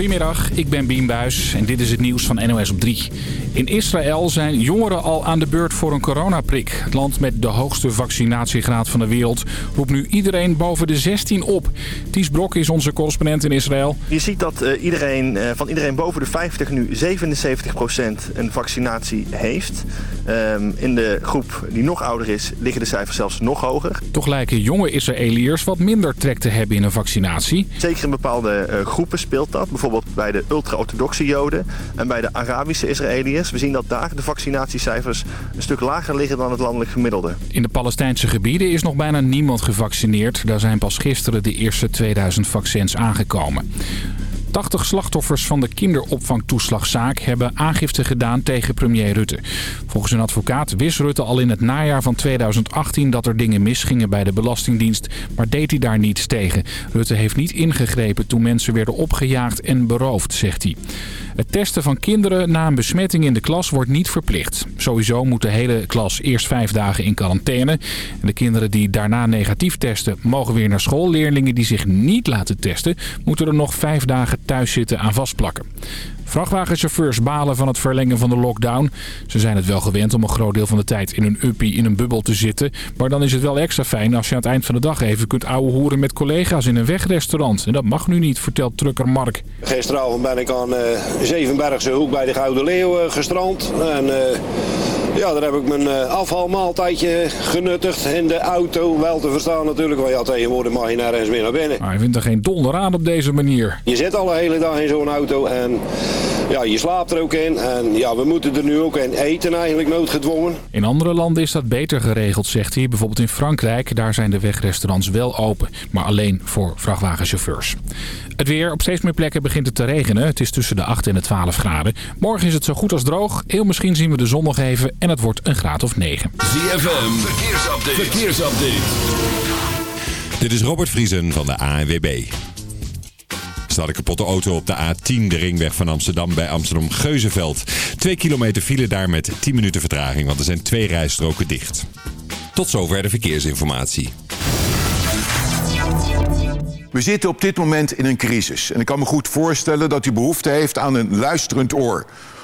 Goedemiddag, ik ben Bien Buis en dit is het nieuws van NOS op 3. In Israël zijn jongeren al aan de beurt voor een coronaprik. Het land met de hoogste vaccinatiegraad van de wereld roept nu iedereen boven de 16 op. Ties Brok is onze correspondent in Israël. Je ziet dat uh, iedereen, uh, van iedereen boven de 50 nu 77% een vaccinatie heeft. Um, in de groep die nog ouder is liggen de cijfers zelfs nog hoger. Toch lijken jonge Israëliërs wat minder trek te hebben in een vaccinatie. Zeker in bepaalde uh, groepen speelt dat. Bijvoorbeeld bij de ultra-orthodoxe joden en bij de Arabische Israëliërs. We zien dat daar de vaccinatiecijfers een stuk lager liggen dan het landelijk gemiddelde. In de Palestijnse gebieden is nog bijna niemand gevaccineerd. Daar zijn pas gisteren de eerste 2000 vaccins aangekomen. 80 slachtoffers van de kinderopvangtoeslagzaak hebben aangifte gedaan tegen premier Rutte. Volgens een advocaat wist Rutte al in het najaar van 2018 dat er dingen misgingen bij de Belastingdienst, maar deed hij daar niets tegen. Rutte heeft niet ingegrepen toen mensen werden opgejaagd en beroofd, zegt hij. Het testen van kinderen na een besmetting in de klas wordt niet verplicht. Sowieso moet de hele klas eerst vijf dagen in quarantaine. De kinderen die daarna negatief testen mogen weer naar school. Leerlingen die zich niet laten testen moeten er nog vijf dagen thuis zitten aan vastplakken. Vrachtwagenchauffeurs balen van het verlengen van de lockdown. Ze zijn het wel gewend om een groot deel van de tijd in een uppie in een bubbel te zitten. Maar dan is het wel extra fijn als je aan het eind van de dag even kunt ouwe hoeren met collega's in een wegrestaurant. En dat mag nu niet, vertelt trucker Mark. Gisteravond ben ik aan uh, Zevenbergse Hoek bij de Gouden Leeuw uh, gestrand. En... Uh... Ja, daar heb ik mijn afvalmaaltijdje genuttigd in de auto. Wel te verstaan natuurlijk, want ja, tegenwoordig mag je nergens meer naar binnen. Maar je vindt er geen donder aan op deze manier. Je zit al de hele dag in zo'n auto en ja, je slaapt er ook in. En ja, we moeten er nu ook in eten eigenlijk noodgedwongen. In andere landen is dat beter geregeld, zegt hij. Bijvoorbeeld in Frankrijk, daar zijn de wegrestaurants wel open. Maar alleen voor vrachtwagenchauffeurs. Het weer. Op steeds meer plekken begint het te regenen. Het is tussen de 8 en de 12 graden. Morgen is het zo goed als droog. Heel misschien zien we de zon nog even en het wordt een graad of 9. ZFM. Verkeersupdate. Verkeersupdate. Dit is Robert Vriesen van de ANWB. Staat een kapotte auto op de A10, de ringweg van Amsterdam bij Amsterdam-Geuzenveld. Twee kilometer file daar met 10 minuten vertraging, want er zijn twee rijstroken dicht. Tot zover de verkeersinformatie. We zitten op dit moment in een crisis. En ik kan me goed voorstellen dat u behoefte heeft aan een luisterend oor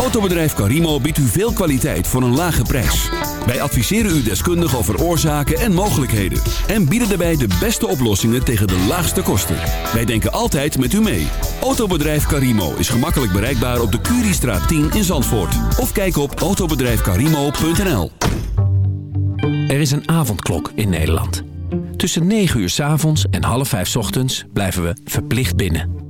Autobedrijf Carimo biedt u veel kwaliteit voor een lage prijs. Wij adviseren u deskundig over oorzaken en mogelijkheden. En bieden daarbij de beste oplossingen tegen de laagste kosten. Wij denken altijd met u mee. Autobedrijf Carimo is gemakkelijk bereikbaar op de Curiestraat 10 in Zandvoort. Of kijk op autobedrijfcarimo.nl Er is een avondklok in Nederland. Tussen 9 uur s avonds en half 5 s ochtends blijven we verplicht binnen.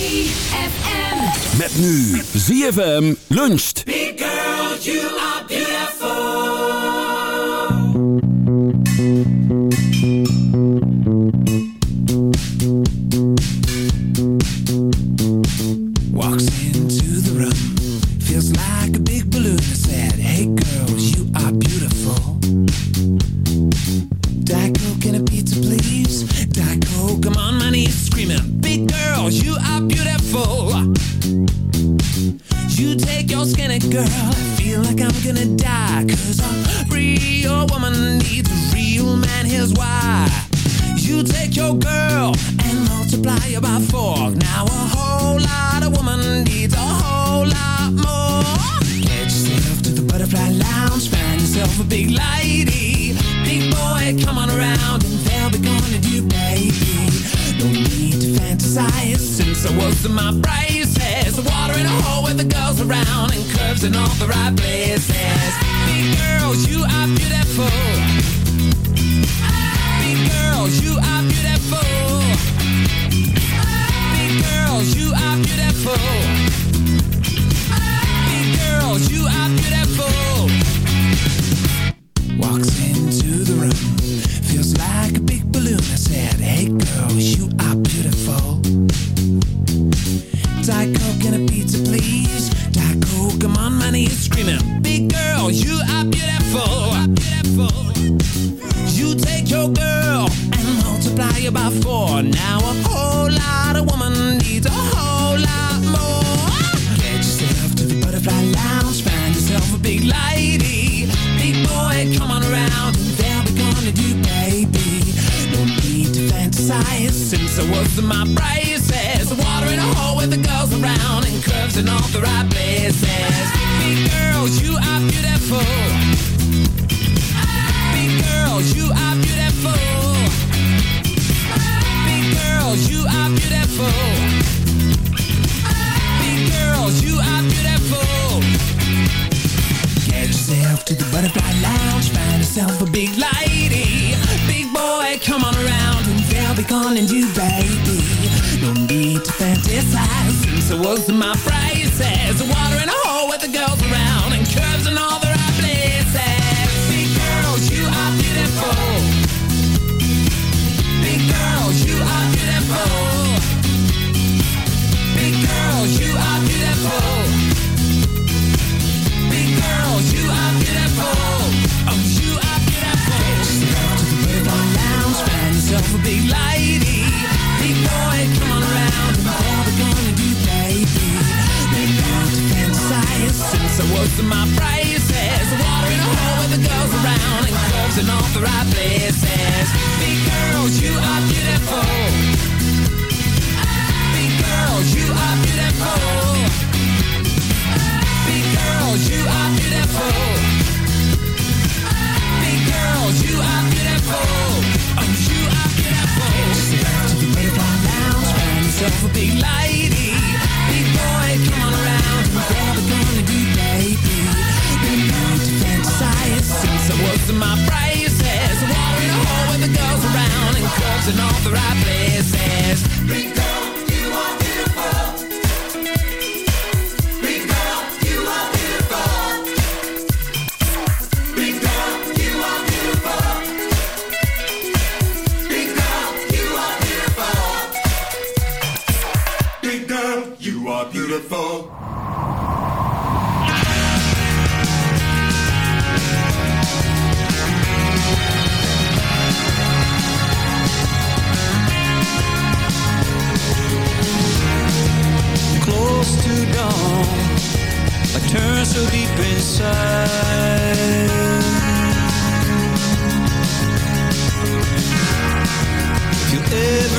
ZFM. Met nu ZFM luncht. Big girl, you are beautiful. is most my praises. Walking in a hole with the girls around and clubs in all the right places. Because turn so deep inside. If you ever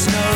There's no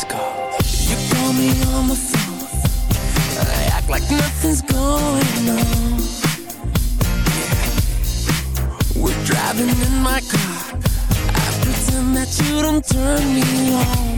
You call me on the phone. I act like nothing's going on. We're driving in my car. I pretend that you don't turn me on.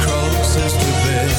closest to bed.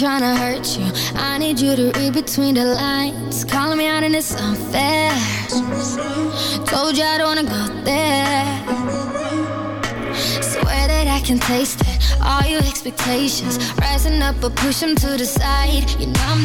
trying to hurt you. I need you to read between the lines. Calling me out and it's unfair. Told you I don't wanna go there. Swear that I can taste it. All your expectations. Rising up but push them to the side. You know I'm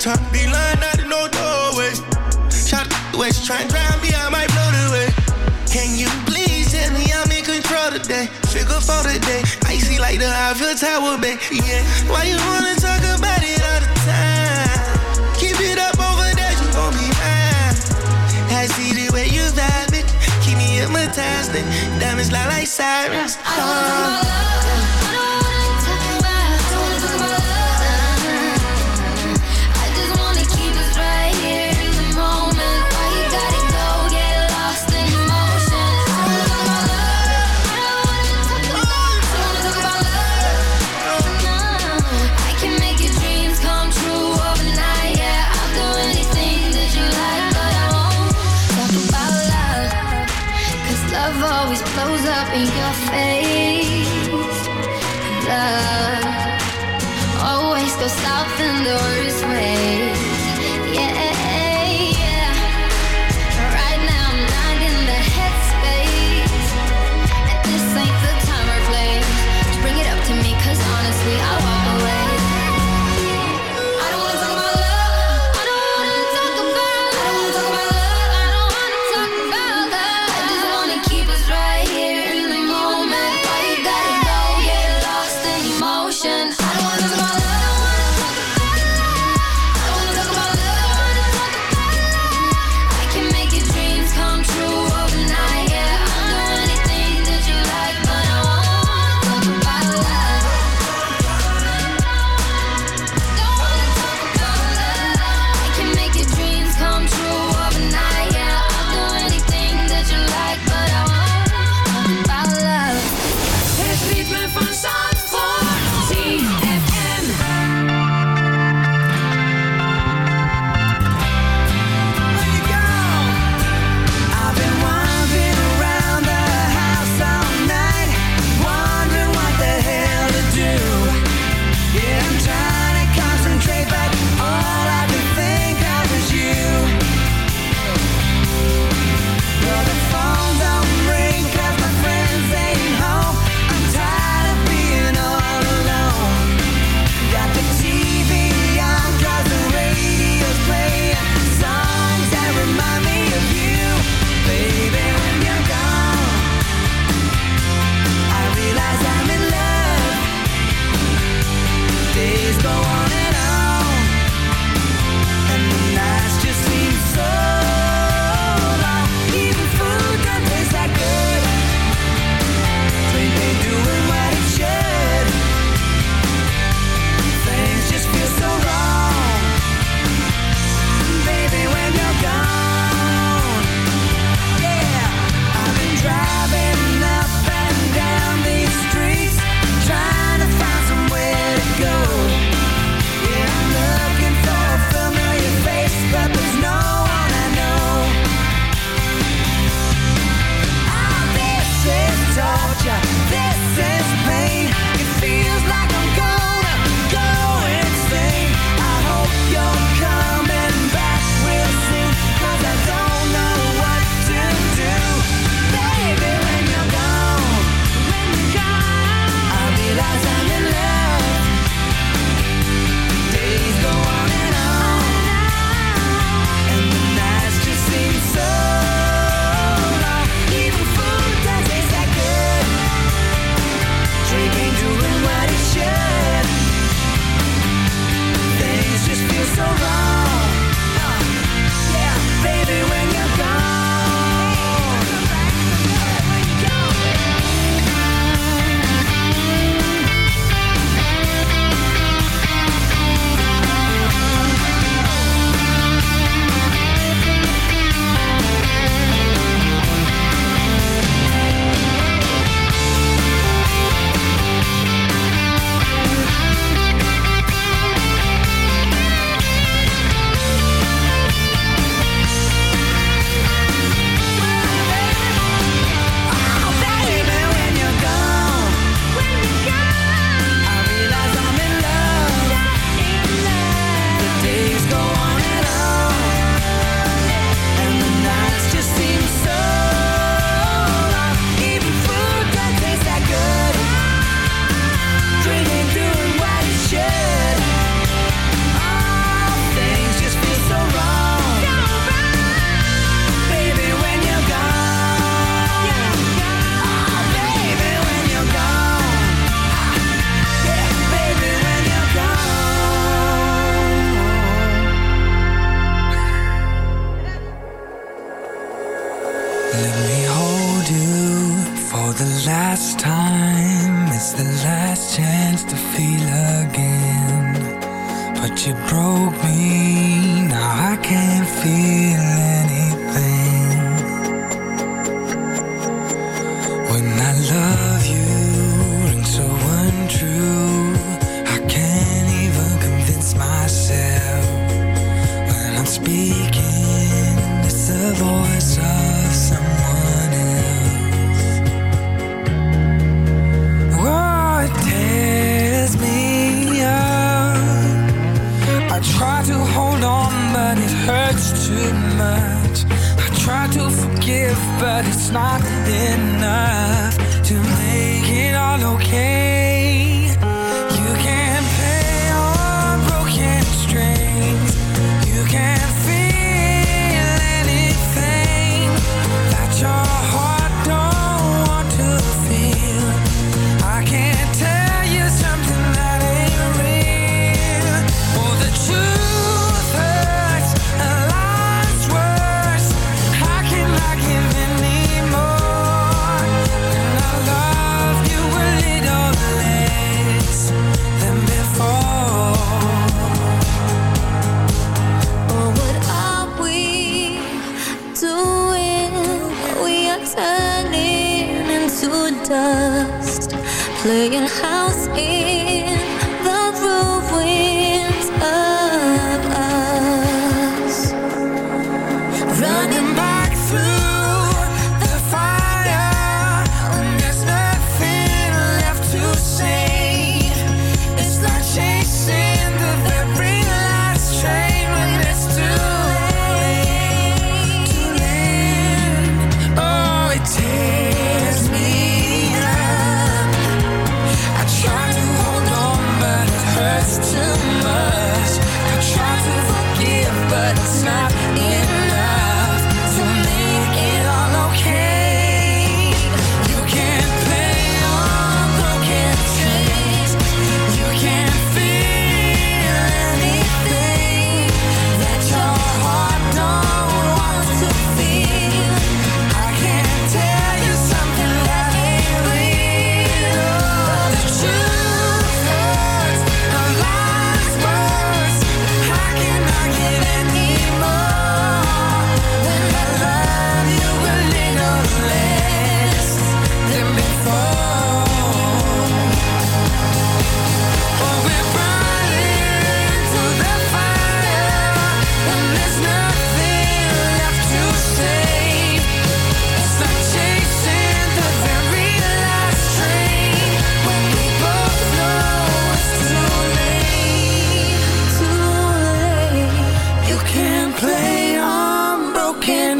Talk be lying out of no doorway. Shot the way she and drown me, I might blow the way. Can you please tell me I'm in control today? Figure for today. Icy like the Eiffel Tower, babe. Yeah. Why you wanna talk about it all the time? Keep it up over there, you gon' be high. I see the way you vibing. Keep me hypnotized. Diamonds lie like sirens. Oh. I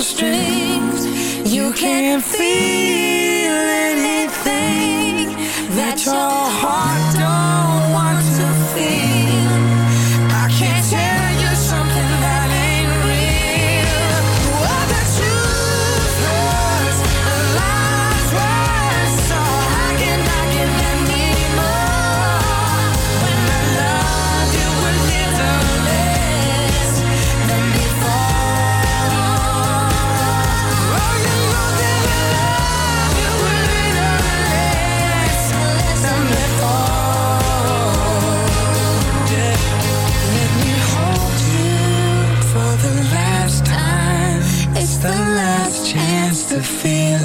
strings. You can't feel anything that you're.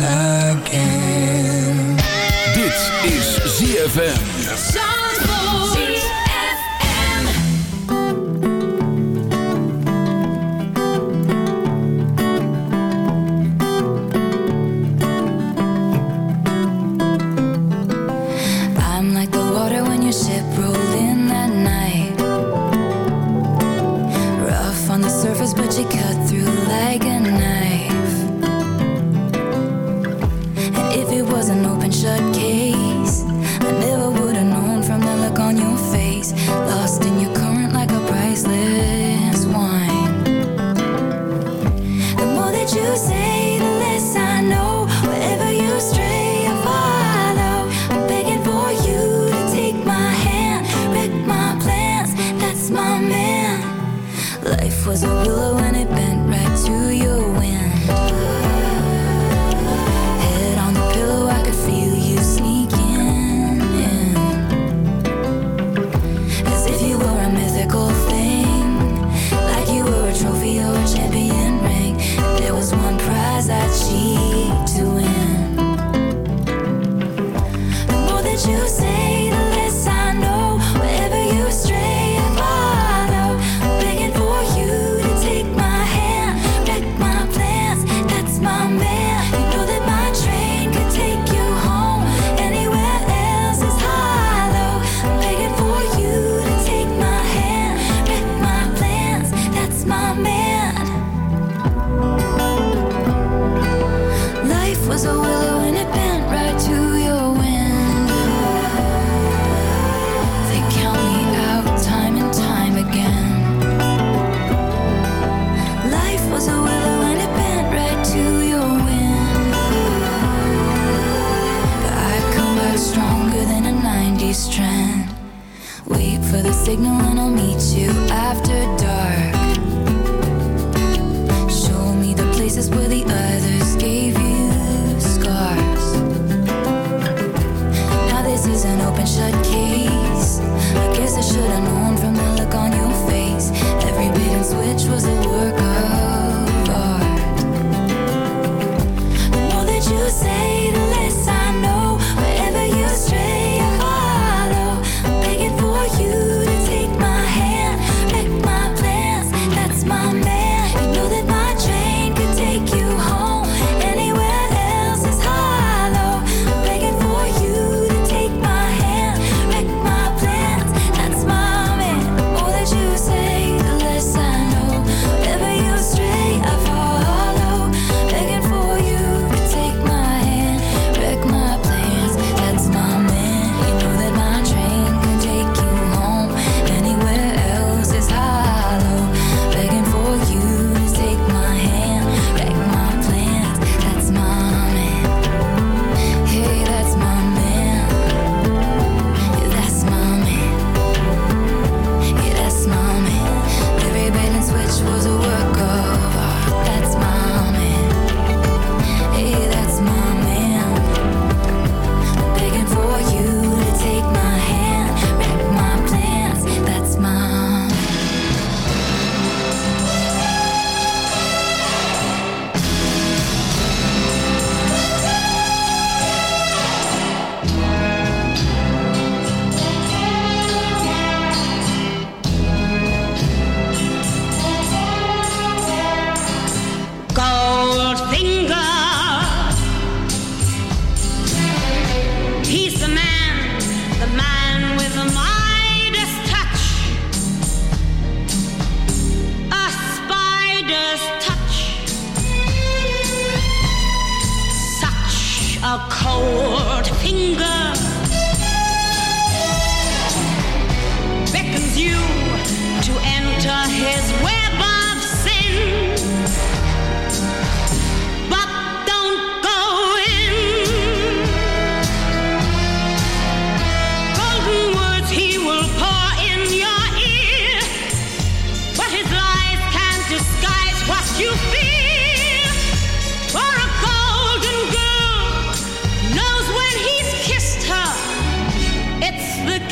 again. Dit is ZFM.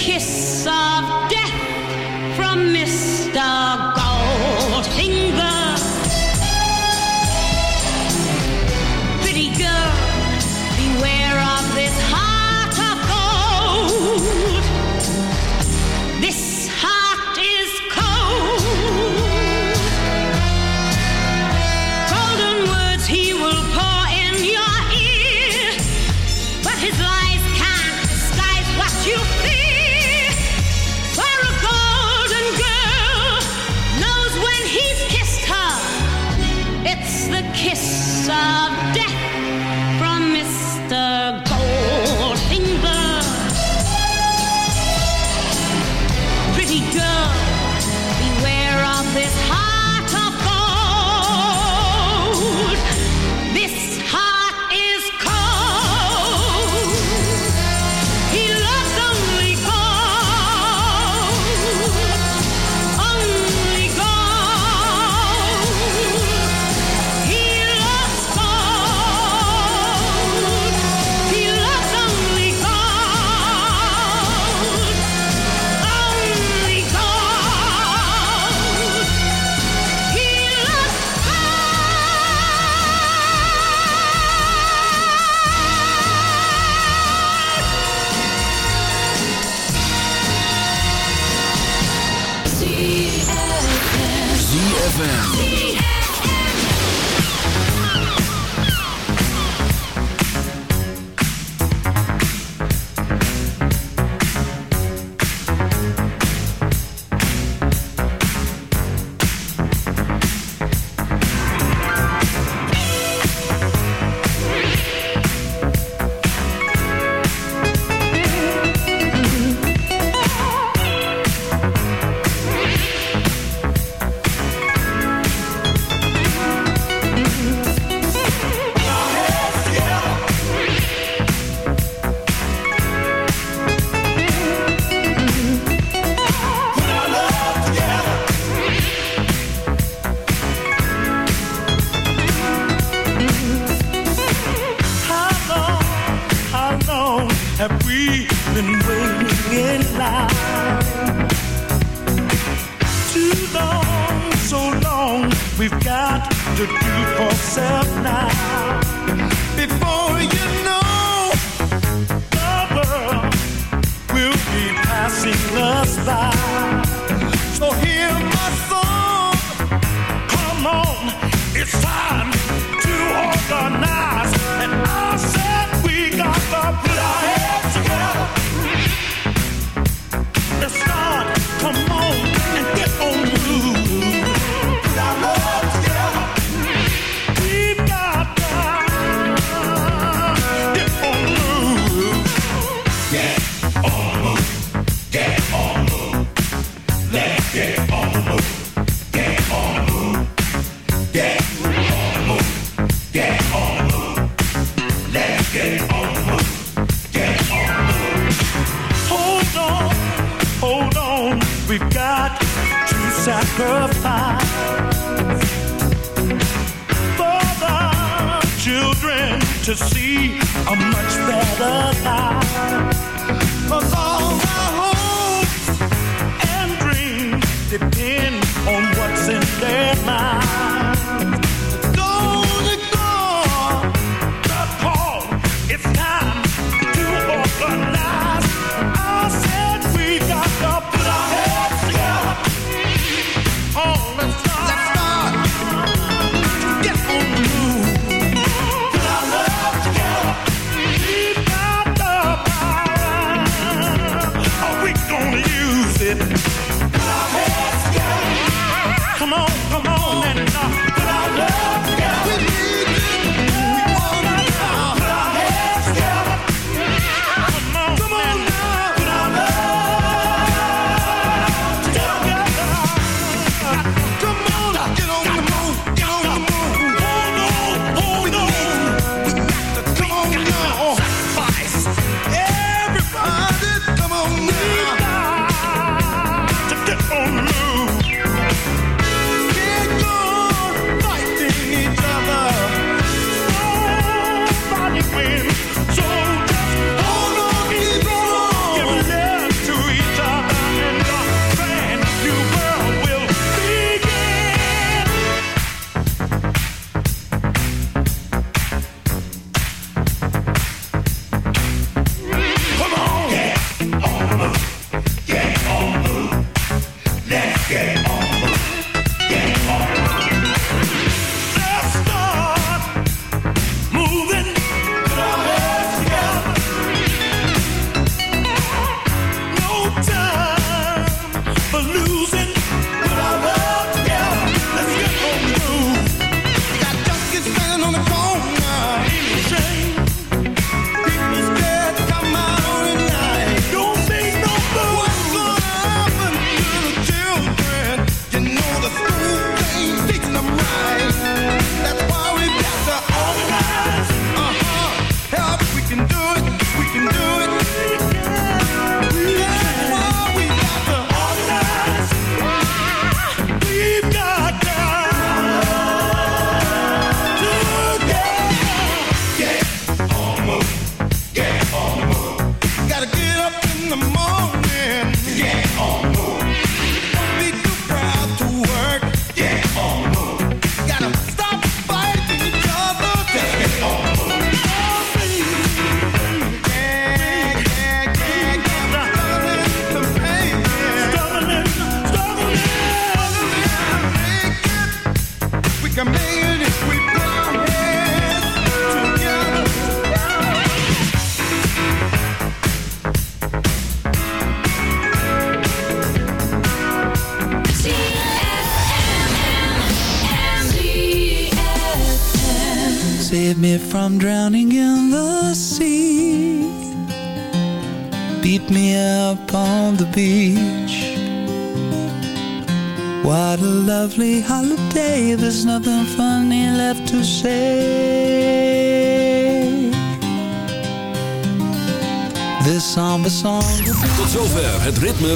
Kiss